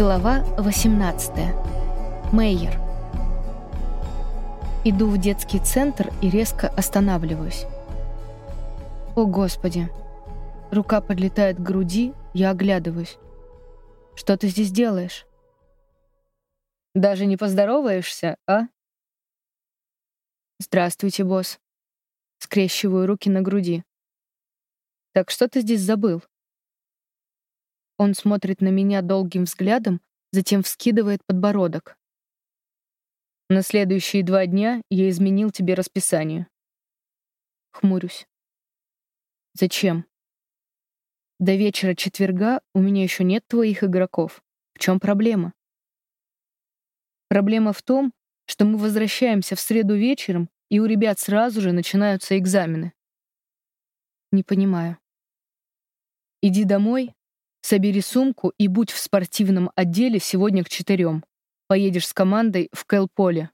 Глава 18. Мейер. Иду в детский центр и резко останавливаюсь. О, Господи. Рука подлетает к груди, я оглядываюсь. Что ты здесь делаешь? Даже не поздороваешься, а? Здравствуйте, босс. Скрещиваю руки на груди. Так что ты здесь забыл? Он смотрит на меня долгим взглядом, затем вскидывает подбородок. На следующие два дня я изменил тебе расписание. Хмурюсь. Зачем? До вечера четверга у меня еще нет твоих игроков. В чем проблема? Проблема в том, что мы возвращаемся в среду вечером, и у ребят сразу же начинаются экзамены. Не понимаю. Иди домой, Собери сумку и будь в спортивном отделе сегодня к четырем. Поедешь с командой в Кэлполе.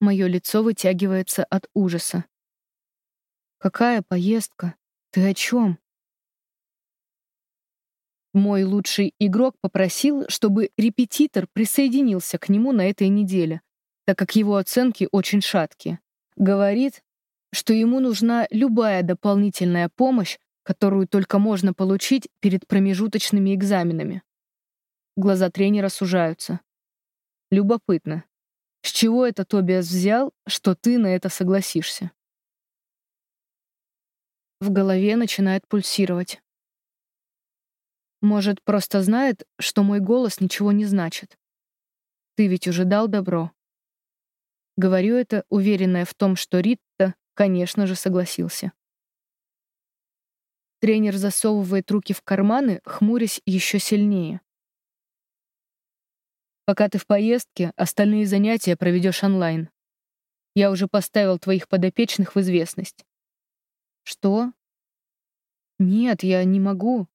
Мое лицо вытягивается от ужаса. Какая поездка? Ты о чем? Мой лучший игрок попросил, чтобы репетитор присоединился к нему на этой неделе, так как его оценки очень шаткие. Говорит, что ему нужна любая дополнительная помощь, которую только можно получить перед промежуточными экзаменами. Глаза тренера сужаются. Любопытно. С чего это Тобиас взял, что ты на это согласишься? В голове начинает пульсировать. Может, просто знает, что мой голос ничего не значит. Ты ведь уже дал добро. Говорю это, уверенная в том, что Ритта, конечно же, согласился. Тренер засовывает руки в карманы, хмурясь еще сильнее. Пока ты в поездке, остальные занятия проведешь онлайн. Я уже поставил твоих подопечных в известность. Что? Нет, я не могу.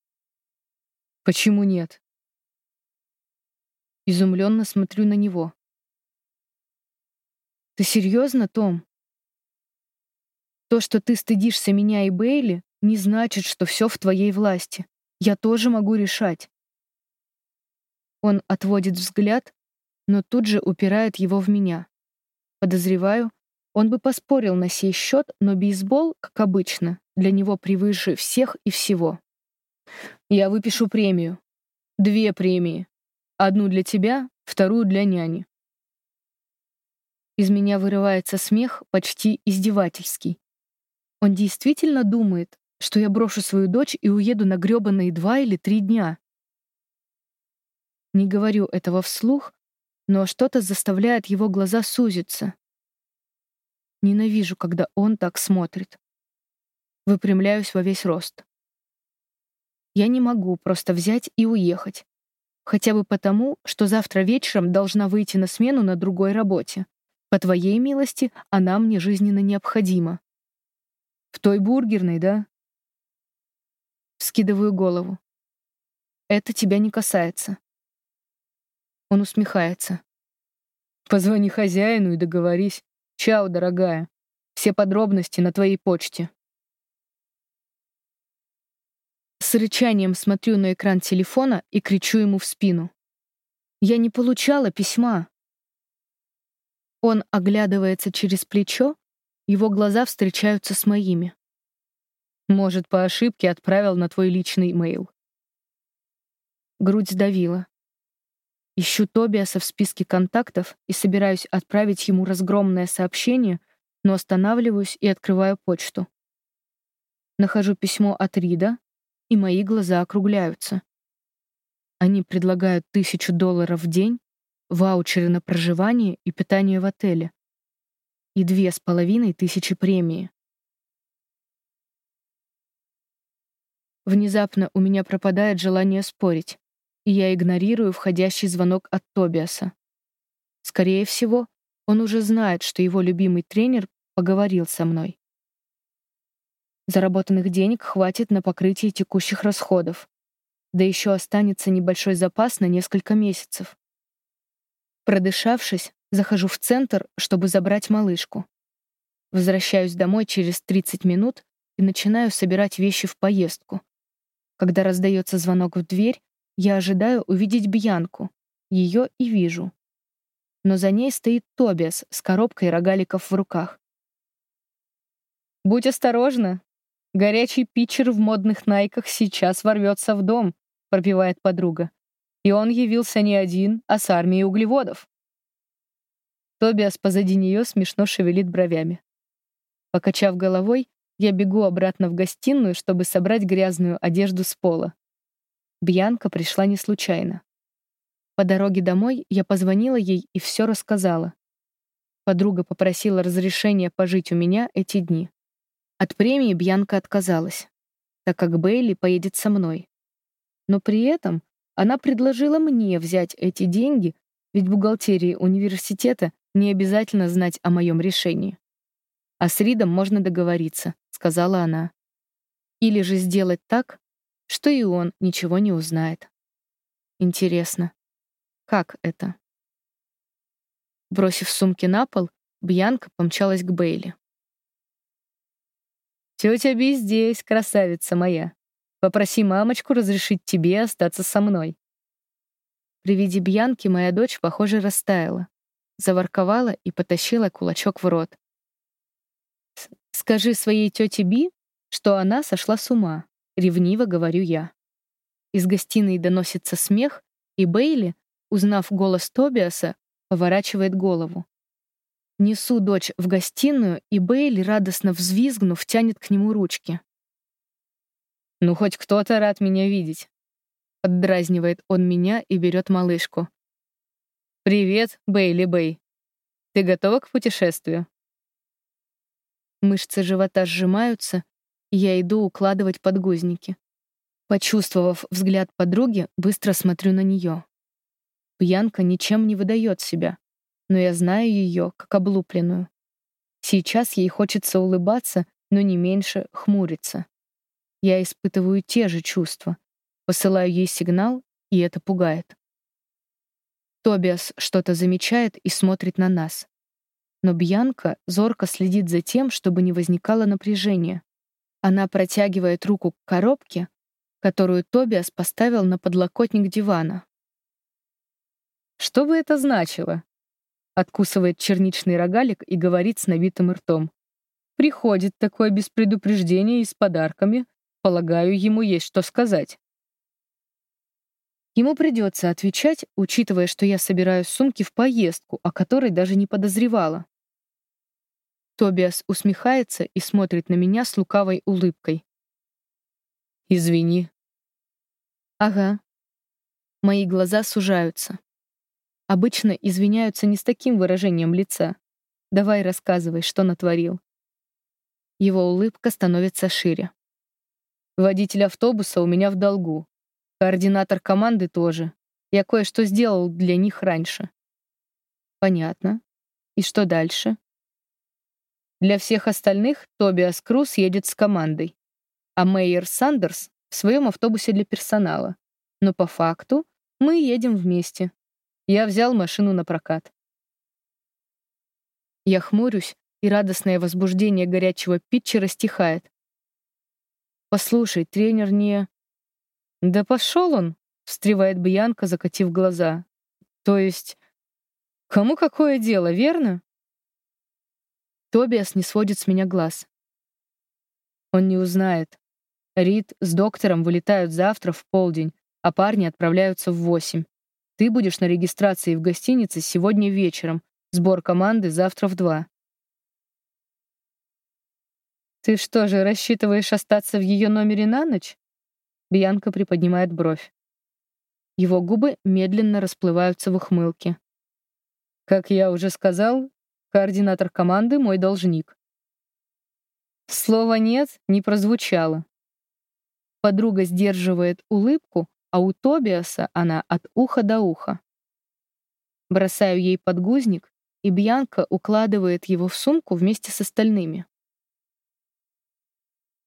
Почему нет? Изумленно смотрю на него. Ты серьезно, Том? То, что ты стыдишься меня и Бейли, не значит, что все в твоей власти. Я тоже могу решать. Он отводит взгляд, но тут же упирает его в меня. Подозреваю, он бы поспорил на сей счет, но бейсбол, как обычно, для него превыше всех и всего. Я выпишу премию. Две премии. Одну для тебя, вторую для няни. Из меня вырывается смех, почти издевательский. Он действительно думает, что я брошу свою дочь и уеду на грёбаные два или три дня. Не говорю этого вслух, но что-то заставляет его глаза сузиться. Ненавижу, когда он так смотрит. Выпрямляюсь во весь рост. Я не могу просто взять и уехать. Хотя бы потому, что завтра вечером должна выйти на смену на другой работе. По твоей милости, она мне жизненно необходима. В той бургерной, да? Скидываю голову. Это тебя не касается. Он усмехается. Позвони хозяину и договорись. Чао, дорогая. Все подробности на твоей почте. С рычанием смотрю на экран телефона и кричу ему в спину. Я не получала письма. Он оглядывается через плечо, его глаза встречаются с моими. Может, по ошибке отправил на твой личный имейл. Грудь сдавила. Ищу Тобиаса в списке контактов и собираюсь отправить ему разгромное сообщение, но останавливаюсь и открываю почту. Нахожу письмо от Рида, и мои глаза округляются. Они предлагают тысячу долларов в день, ваучеры на проживание и питание в отеле и две с половиной тысячи премии. Внезапно у меня пропадает желание спорить, и я игнорирую входящий звонок от Тобиаса. Скорее всего, он уже знает, что его любимый тренер поговорил со мной. Заработанных денег хватит на покрытие текущих расходов. Да еще останется небольшой запас на несколько месяцев. Продышавшись, захожу в центр, чтобы забрать малышку. Возвращаюсь домой через 30 минут и начинаю собирать вещи в поездку, когда раздается звонок в дверь, я ожидаю увидеть Бьянку. Ее и вижу. Но за ней стоит Тобиас с коробкой рогаликов в руках. «Будь осторожна. Горячий питчер в модных найках сейчас ворвется в дом», — пропевает подруга. И он явился не один, а с армией углеводов. Тобиас позади нее смешно шевелит бровями. Покачав головой, я бегу обратно в гостиную, чтобы собрать грязную одежду с пола. Бьянка пришла не случайно. По дороге домой я позвонила ей и все рассказала. Подруга попросила разрешения пожить у меня эти дни. От премии Бьянка отказалась, так как Бейли поедет со мной. Но при этом она предложила мне взять эти деньги, ведь бухгалтерии университета не обязательно знать о моем решении. А с Ридом можно договориться, сказала она. Или же сделать так, что и он ничего не узнает. Интересно, как это? Бросив сумки на пол, Бьянка помчалась к Бейли. «Тетя Би здесь, красавица моя. Попроси мамочку разрешить тебе остаться со мной». При виде Бьянки моя дочь, похоже, растаяла заворковала и потащила кулачок в рот. «Скажи своей тете Би, что она сошла с ума», — ревниво говорю я. Из гостиной доносится смех, и Бейли, узнав голос Тобиаса, поворачивает голову. Несу дочь в гостиную, и Бейли, радостно взвизгнув, тянет к нему ручки. «Ну, хоть кто-то рад меня видеть», — поддразнивает он меня и берет малышку. «Привет, Бейли Бэй. Ты готова к путешествию?» Мышцы живота сжимаются, я иду укладывать подгузники. Почувствовав взгляд подруги, быстро смотрю на нее. Бьянка ничем не выдает себя, но я знаю ее как облупленную. Сейчас ей хочется улыбаться, но не меньше хмуриться. Я испытываю те же чувства, посылаю ей сигнал, и это пугает. Тобиас что-то замечает и смотрит на нас. Но Бьянка зорко следит за тем, чтобы не возникало напряжения. Она протягивает руку к коробке, которую Тобиас поставил на подлокотник дивана. «Что бы это значило?» Откусывает черничный рогалик и говорит с набитым ртом. «Приходит такое без предупреждения и с подарками. Полагаю, ему есть что сказать». Ему придется отвечать, учитывая, что я собираю сумки в поездку, о которой даже не подозревала. Тобиас усмехается и смотрит на меня с лукавой улыбкой. «Извини». «Ага». Мои глаза сужаются. Обычно извиняются не с таким выражением лица. Давай рассказывай, что натворил. Его улыбка становится шире. Водитель автобуса у меня в долгу. Координатор команды тоже. Я кое-что сделал для них раньше. Понятно. И что дальше? Для всех остальных Тобиас Круз едет с командой, а Мейер Сандерс в своем автобусе для персонала. Но по факту мы едем вместе. Я взял машину на прокат. Я хмурюсь, и радостное возбуждение горячего питчера стихает. Послушай, тренер не... «Да пошел он!» — встревает Бьянка, закатив глаза. «То есть, кому какое дело, верно?» Тобиас не сводит с меня глаз. Он не узнает. Рид с доктором вылетают завтра в полдень, а парни отправляются в восемь. Ты будешь на регистрации в гостинице сегодня вечером, сбор команды завтра в два. Ты что же, рассчитываешь остаться в ее номере на ночь? Бьянка приподнимает бровь. Его губы медленно расплываются в ухмылке. Как я уже сказал, координатор команды — мой должник. Слова «нет» не прозвучало. Подруга сдерживает улыбку, а у Тобиаса она от уха до уха. Бросаю ей подгузник, и Бьянка укладывает его в сумку вместе с остальными.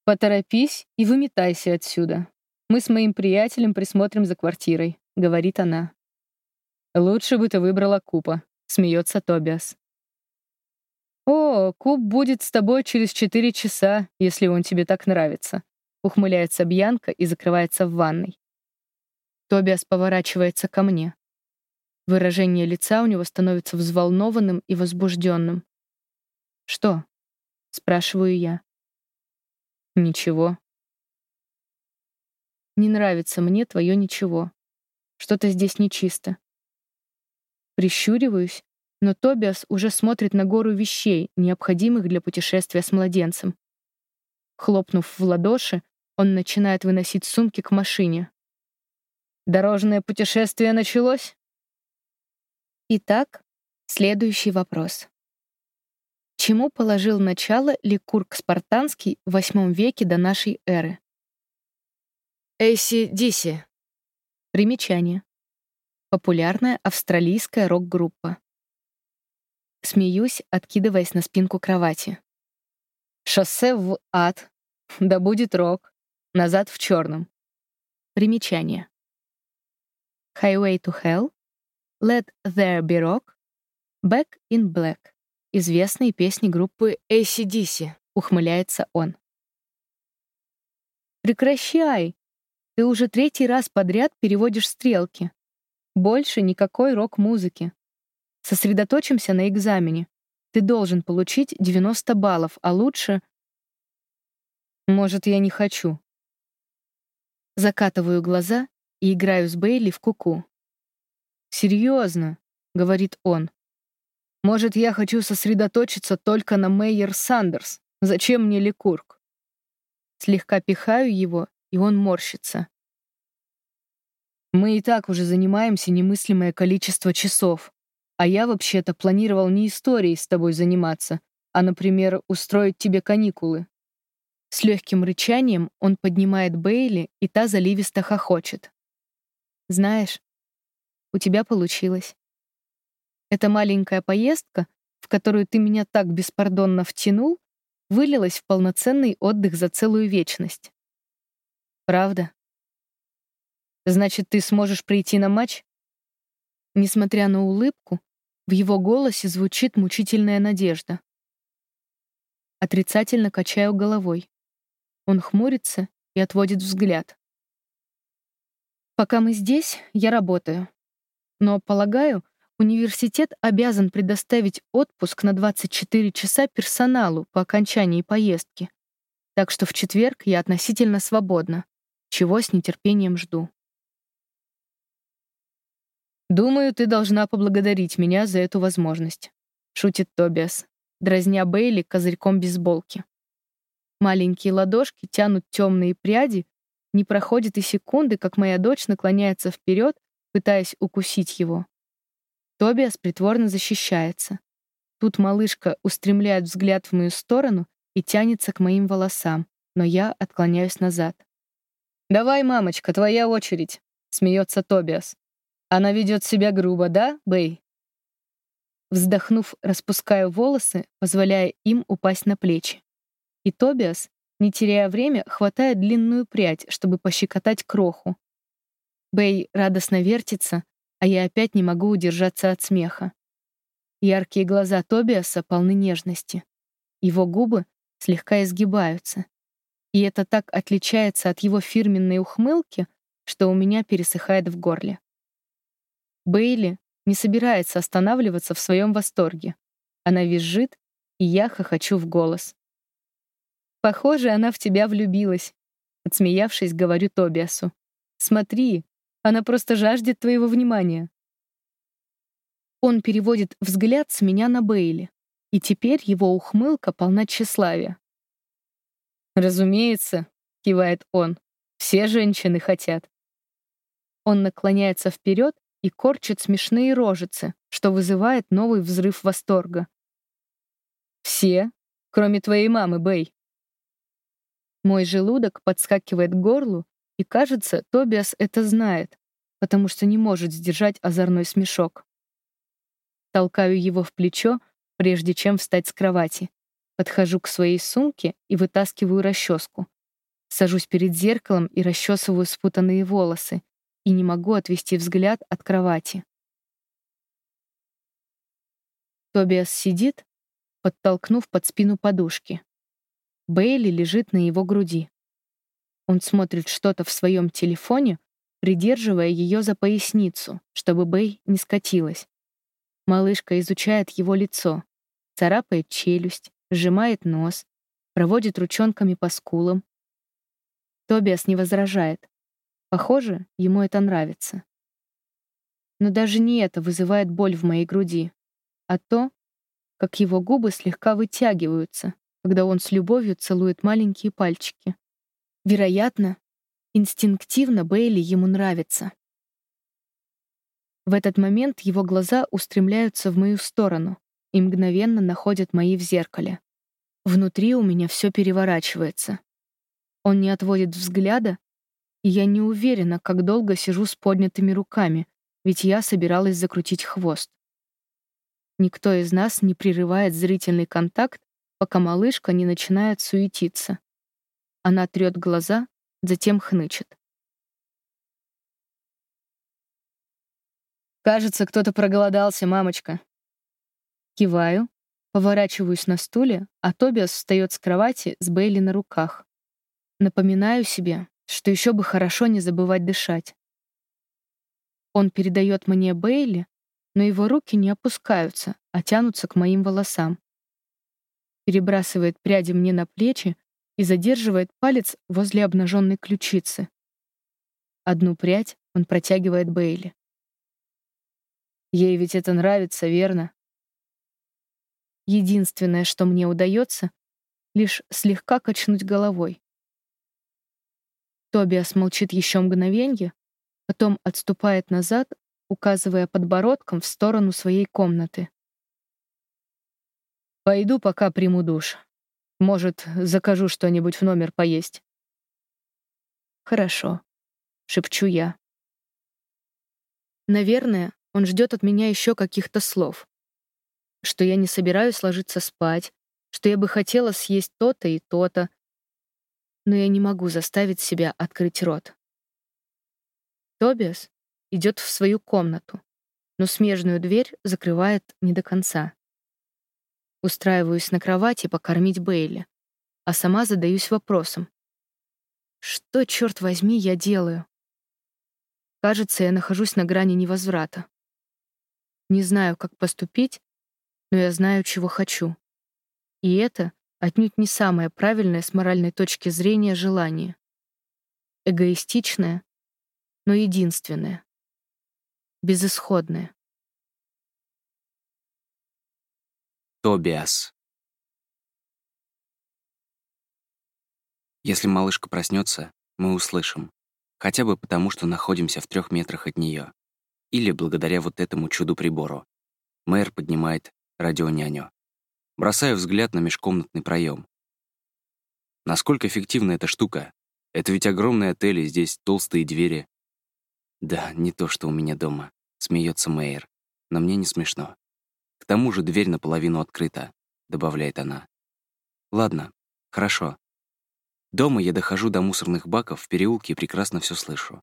«Поторопись и выметайся отсюда», мы с моим приятелем присмотрим за квартирой», — говорит она. «Лучше бы ты выбрала Купа», — смеется Тобиас. «О, Куб будет с тобой через четыре часа, если он тебе так нравится», — ухмыляется Бьянка и закрывается в ванной. Тобиас поворачивается ко мне. Выражение лица у него становится взволнованным и возбужденным. «Что?» — спрашиваю я. «Ничего». «Не нравится мне твое ничего. Что-то здесь нечисто». Прищуриваюсь, но Тобиас уже смотрит на гору вещей, необходимых для путешествия с младенцем. Хлопнув в ладоши, он начинает выносить сумки к машине. «Дорожное путешествие началось?» Итак, следующий вопрос. Чему положил начало Ликург Спартанский в VIII веке до нашей эры? Эйси Диси. Примечание. Популярная австралийская рок-группа. Смеюсь, откидываясь на спинку кровати. Шоссе в ад. Да будет рок. Назад в черном. Примечание. Highway to Hell. Let There Be Rock. Back in Black. Известные песни группы ACDC. Ухмыляется он. Прекращай. Ты уже третий раз подряд переводишь стрелки. Больше никакой рок-музыки. Сосредоточимся на экзамене. Ты должен получить 90 баллов, а лучше... Может, я не хочу. Закатываю глаза и играю с Бейли в куку. «Серьезно», — говорит он. «Может, я хочу сосредоточиться только на Мейер Сандерс? Зачем мне Ликург?» Слегка пихаю его, и он морщится. Мы и так уже занимаемся немыслимое количество часов. А я вообще-то планировал не историей с тобой заниматься, а, например, устроить тебе каникулы. С легким рычанием он поднимает Бейли, и та заливисто хохочет. Знаешь, у тебя получилось. Эта маленькая поездка, в которую ты меня так беспардонно втянул, вылилась в полноценный отдых за целую вечность. Правда? Значит, ты сможешь прийти на матч? Несмотря на улыбку, в его голосе звучит мучительная надежда. Отрицательно качаю головой. Он хмурится и отводит взгляд. Пока мы здесь, я работаю. Но, полагаю, университет обязан предоставить отпуск на 24 часа персоналу по окончании поездки. Так что в четверг я относительно свободна, чего с нетерпением жду. «Думаю, ты должна поблагодарить меня за эту возможность», — шутит Тобиас, дразня Бейли козырьком бейсболки. Маленькие ладошки тянут темные пряди, не проходит и секунды, как моя дочь наклоняется вперед, пытаясь укусить его. Тобиас притворно защищается. Тут малышка устремляет взгляд в мою сторону и тянется к моим волосам, но я отклоняюсь назад. «Давай, мамочка, твоя очередь», — смеется Тобиас. Она ведет себя грубо, да, Бэй? Вздохнув, распускаю волосы, позволяя им упасть на плечи. И Тобиас, не теряя время, хватает длинную прядь, чтобы пощекотать кроху. Бэй радостно вертится, а я опять не могу удержаться от смеха. Яркие глаза Тобиаса полны нежности. Его губы слегка изгибаются. И это так отличается от его фирменной ухмылки, что у меня пересыхает в горле. Бейли не собирается останавливаться в своем восторге. Она визжит, и я хохочу в голос. «Похоже, она в тебя влюбилась», — отсмеявшись, говорю Тобиасу. «Смотри, она просто жаждет твоего внимания». Он переводит взгляд с меня на Бейли, и теперь его ухмылка полна тщеславия. «Разумеется», — кивает он, — «все женщины хотят». Он наклоняется вперед и корчит смешные рожицы, что вызывает новый взрыв восторга. «Все, кроме твоей мамы, Бэй». Мой желудок подскакивает к горлу, и, кажется, Тобиас это знает, потому что не может сдержать озорной смешок. Толкаю его в плечо, прежде чем встать с кровати. Подхожу к своей сумке и вытаскиваю расческу. Сажусь перед зеркалом и расчесываю спутанные волосы, и не могу отвести взгляд от кровати. Тобиас сидит, подтолкнув под спину подушки. Бейли лежит на его груди. Он смотрит что-то в своем телефоне, придерживая ее за поясницу, чтобы Бэй не скатилась. Малышка изучает его лицо, царапает челюсть, сжимает нос, проводит ручонками по скулам. Тобиас не возражает. Похоже, ему это нравится. Но даже не это вызывает боль в моей груди, а то, как его губы слегка вытягиваются, когда он с любовью целует маленькие пальчики. Вероятно, инстинктивно Бейли ему нравится. В этот момент его глаза устремляются в мою сторону и мгновенно находят мои в зеркале. Внутри у меня все переворачивается. Он не отводит взгляда, и я не уверена, как долго сижу с поднятыми руками, ведь я собиралась закрутить хвост. Никто из нас не прерывает зрительный контакт, пока малышка не начинает суетиться. Она трет глаза, затем хнычет. «Кажется, кто-то проголодался, мамочка». Киваю, поворачиваюсь на стуле, а Тобиас встает с кровати с Бейли на руках. Напоминаю себе, что еще бы хорошо не забывать дышать. Он передает мне Бейли, но его руки не опускаются, а тянутся к моим волосам. Перебрасывает пряди мне на плечи и задерживает палец возле обнаженной ключицы. Одну прядь он протягивает Бейли. Ей ведь это нравится, верно? Единственное, что мне удается, лишь слегка качнуть головой. Тобиас молчит еще мгновенье, потом отступает назад, указывая подбородком в сторону своей комнаты. «Пойду пока приму душ. Может, закажу что-нибудь в номер поесть?» «Хорошо», — шепчу я. Наверное, он ждет от меня еще каких-то слов. Что я не собираюсь ложиться спать, что я бы хотела съесть то-то и то-то. Но я не могу заставить себя открыть рот. Тобиас идет в свою комнату, но смежную дверь закрывает не до конца. Устраиваюсь на кровати покормить Бейли, а сама задаюсь вопросом. Что, черт возьми, я делаю? Кажется, я нахожусь на грани невозврата. Не знаю, как поступить, но я знаю, чего хочу. И это отнюдь не самое правильное с моральной точки зрения желание. Эгоистичное, но единственное. Безысходное. Тобиас. Если малышка проснется, мы услышим. Хотя бы потому, что находимся в трех метрах от нее. Или благодаря вот этому чуду-прибору. Мэр поднимает радионяню. Бросаю взгляд на межкомнатный проем. Насколько эффективна эта штука? Это ведь огромный отель, и здесь толстые двери. Да, не то, что у меня дома. Смеется Мэйр. Но мне не смешно. К тому же дверь наполовину открыта, добавляет она. Ладно, хорошо. Дома я дохожу до мусорных баков в переулке и прекрасно все слышу.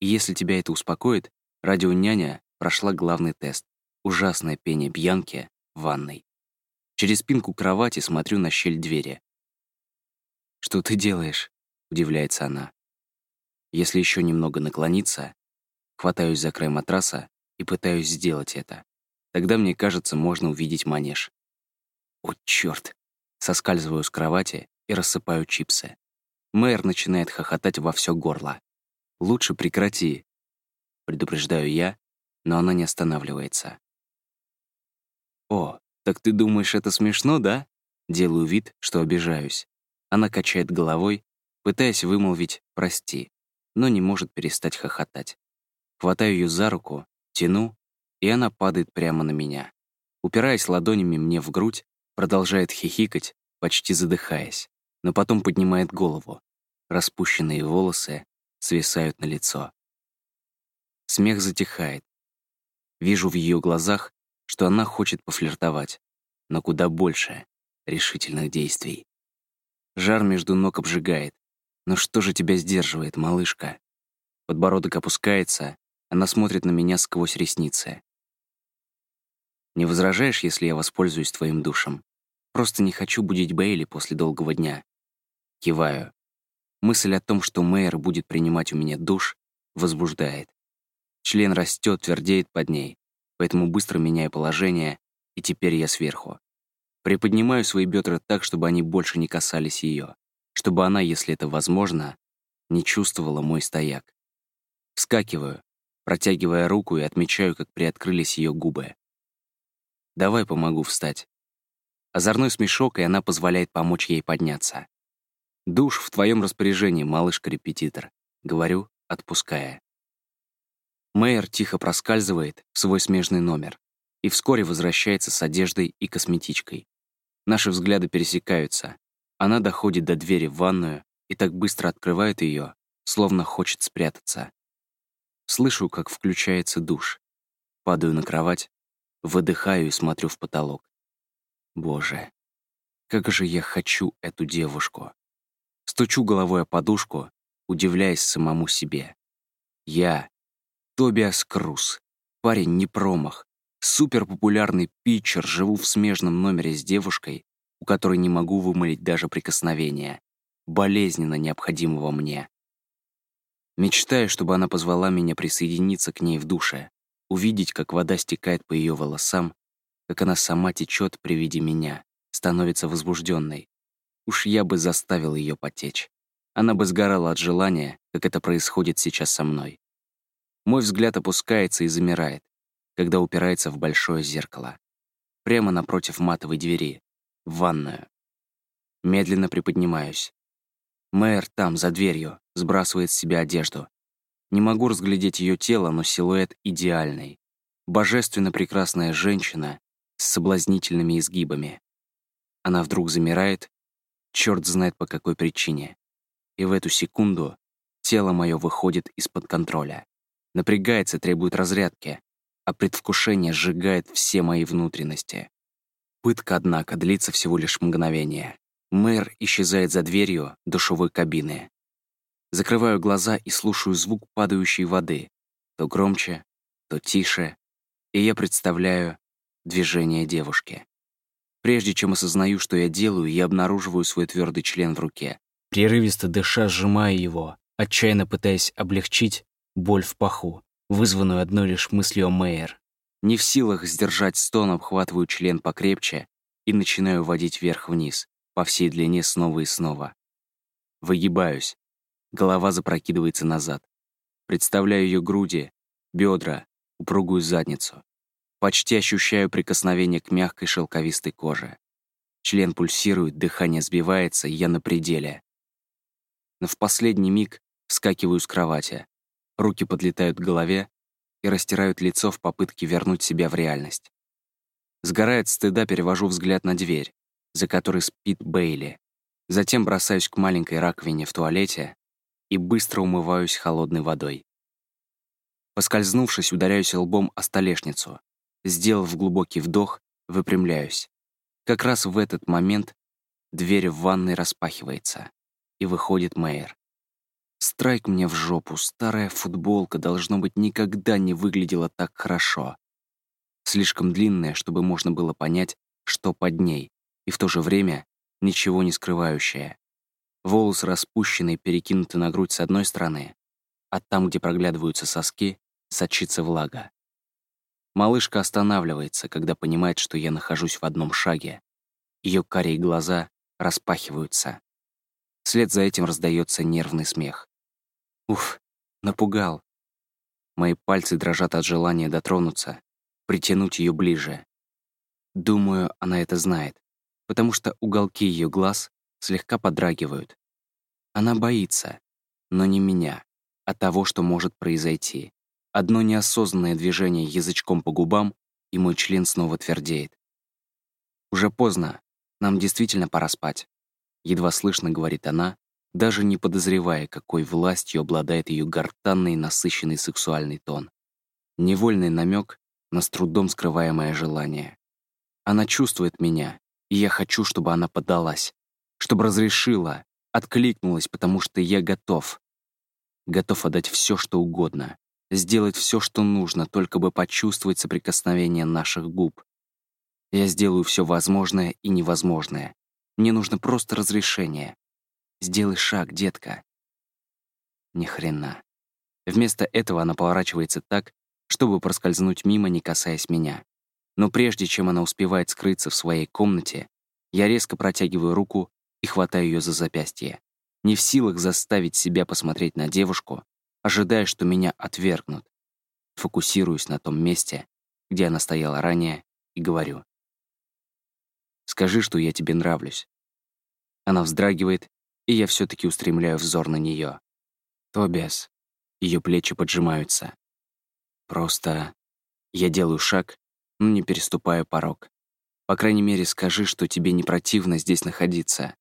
И если тебя это успокоит, Радионяня прошла главный тест. Ужасное пение Бьянки в ванной. Через спинку кровати смотрю на щель двери. «Что ты делаешь?» — удивляется она. Если еще немного наклониться, хватаюсь за край матраса и пытаюсь сделать это. Тогда, мне кажется, можно увидеть манеж. О, черт! Соскальзываю с кровати и рассыпаю чипсы. Мэр начинает хохотать во все горло. «Лучше прекрати, предупреждаю я, но она не останавливается. «О, так ты думаешь, это смешно, да?» Делаю вид, что обижаюсь. Она качает головой, пытаясь вымолвить «прости», но не может перестать хохотать. Хватаю ее за руку, тяну, и она падает прямо на меня. Упираясь ладонями мне в грудь, продолжает хихикать, почти задыхаясь, но потом поднимает голову. Распущенные волосы свисают на лицо. Смех затихает. Вижу в ее глазах, что она хочет пофлиртовать, но куда больше решительных действий. Жар между ног обжигает. Но что же тебя сдерживает, малышка? Подбородок опускается, она смотрит на меня сквозь ресницы. Не возражаешь, если я воспользуюсь твоим душем? Просто не хочу будить Бейли после долгого дня. Киваю. Мысль о том, что Мэйр будет принимать у меня душ, возбуждает. Член растет, твердеет под ней, поэтому быстро меняю положение, и теперь я сверху. Приподнимаю свои бедра так, чтобы они больше не касались ее, чтобы она, если это возможно, не чувствовала мой стояк. Вскакиваю, протягивая руку и отмечаю, как приоткрылись ее губы. «Давай помогу встать». Озорной смешок, и она позволяет помочь ей подняться. «Душ в твоем распоряжении, малышка-репетитор», — говорю, отпуская. Мэйер тихо проскальзывает в свой смежный номер и вскоре возвращается с одеждой и косметичкой. Наши взгляды пересекаются. Она доходит до двери в ванную и так быстро открывает ее, словно хочет спрятаться. Слышу, как включается душ. Падаю на кровать, выдыхаю и смотрю в потолок. Боже, как же я хочу эту девушку. Стучу головой о подушку, удивляясь самому себе. Я, Тобиас Круз, парень не промах, суперпопулярный питчер, живу в смежном номере с девушкой, у которой не могу вымолить даже прикосновения, болезненно необходимого мне. Мечтаю, чтобы она позвала меня присоединиться к ней в душе, увидеть, как вода стекает по ее волосам, как она сама течет при виде меня, становится возбужденной. Уж я бы заставил ее потечь. Она бы сгорала от желания, как это происходит сейчас со мной. Мой взгляд опускается и замирает, когда упирается в большое зеркало. Прямо напротив матовой двери, в ванную. Медленно приподнимаюсь. Мэр там, за дверью, сбрасывает с себя одежду. Не могу разглядеть ее тело, но силуэт идеальный. Божественно прекрасная женщина с соблазнительными изгибами. Она вдруг замирает, черт знает по какой причине. И в эту секунду тело мое выходит из-под контроля. Напрягается, требует разрядки, а предвкушение сжигает все мои внутренности. Пытка, однако, длится всего лишь мгновение. Мэр исчезает за дверью душевой кабины. Закрываю глаза и слушаю звук падающей воды. То громче, то тише. И я представляю движение девушки. Прежде чем осознаю, что я делаю, я обнаруживаю свой твердый член в руке. Прерывисто дыша, сжимаю его, отчаянно пытаясь облегчить боль в паху, вызванную одной лишь мыслью о Мэйер. Не в силах сдержать стон, обхватываю член покрепче и начинаю водить вверх-вниз, по всей длине снова и снова. Выгибаюсь. Голова запрокидывается назад. Представляю ее груди, бедра, упругую задницу. Почти ощущаю прикосновение к мягкой шелковистой коже. Член пульсирует, дыхание сбивается, я на пределе. Но в последний миг вскакиваю с кровати. Руки подлетают к голове и растирают лицо в попытке вернуть себя в реальность. Сгорает стыда, перевожу взгляд на дверь, за которой спит Бейли. Затем бросаюсь к маленькой раковине в туалете и быстро умываюсь холодной водой. Поскользнувшись, ударяюсь лбом о столешницу. Сделав глубокий вдох, выпрямляюсь. Как раз в этот момент дверь в ванной распахивается, и выходит Мэйр. Страйк мне в жопу, старая футболка, должно быть, никогда не выглядела так хорошо. Слишком длинная, чтобы можно было понять, что под ней, и в то же время ничего не скрывающая. Волосы распущенные, перекинуты на грудь с одной стороны, а там, где проглядываются соски, сочится влага. Малышка останавливается, когда понимает, что я нахожусь в одном шаге. Ее карие глаза распахиваются. Вслед за этим раздается нервный смех. Уф, напугал. Мои пальцы дрожат от желания дотронуться, притянуть ее ближе. Думаю, она это знает, потому что уголки ее глаз слегка подрагивают. Она боится, но не меня, а того, что может произойти. Одно неосознанное движение язычком по губам, и мой член снова твердеет. «Уже поздно. Нам действительно пора спать», — едва слышно говорит она, даже не подозревая, какой властью обладает ее гортанный насыщенный сексуальный тон. Невольный намек на с трудом скрываемое желание. Она чувствует меня, и я хочу, чтобы она поддалась, чтобы разрешила, откликнулась, потому что я готов. Готов отдать все, что угодно, сделать все, что нужно, только бы почувствовать соприкосновение наших губ. Я сделаю все возможное и невозможное. Мне нужно просто разрешение. Сделай шаг, детка. Ни хрена. Вместо этого она поворачивается так, чтобы проскользнуть мимо, не касаясь меня. Но прежде чем она успевает скрыться в своей комнате, я резко протягиваю руку и хватаю ее за запястье. Не в силах заставить себя посмотреть на девушку, ожидая, что меня отвергнут. Фокусируюсь на том месте, где она стояла ранее, и говорю. «Скажи, что я тебе нравлюсь». Она вздрагивает, и я все таки устремляю взор на нее. «Тобиас». Ее плечи поджимаются. Просто я делаю шаг, но не переступаю порог. По крайней мере, скажи, что тебе не противно здесь находиться.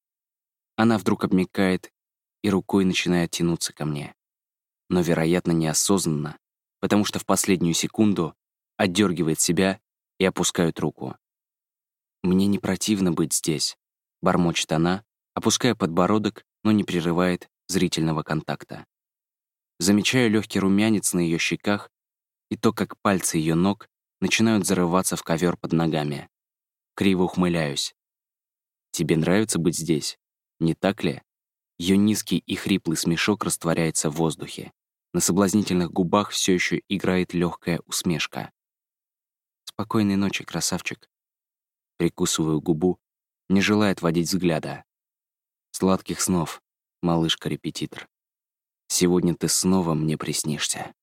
Она вдруг обмякает и рукой начинает тянуться ко мне. Но, вероятно, неосознанно, потому что в последнюю секунду отдергивает себя и опускает руку. «Мне не противно быть здесь», — бормочет она, опуская подбородок, но не прерывает зрительного контакта. Замечаю легкий румянец на ее щеках и то, как пальцы ее ног начинают зарываться в ковер под ногами. Криво ухмыляюсь. «Тебе нравится быть здесь, не так ли?» Ее низкий и хриплый смешок растворяется в воздухе. На соблазнительных губах все еще играет легкая усмешка. «Спокойной ночи, красавчик». Прикусываю губу, не желая отводить взгляда. «Сладких снов, малышка-репетитор. Сегодня ты снова мне приснишься».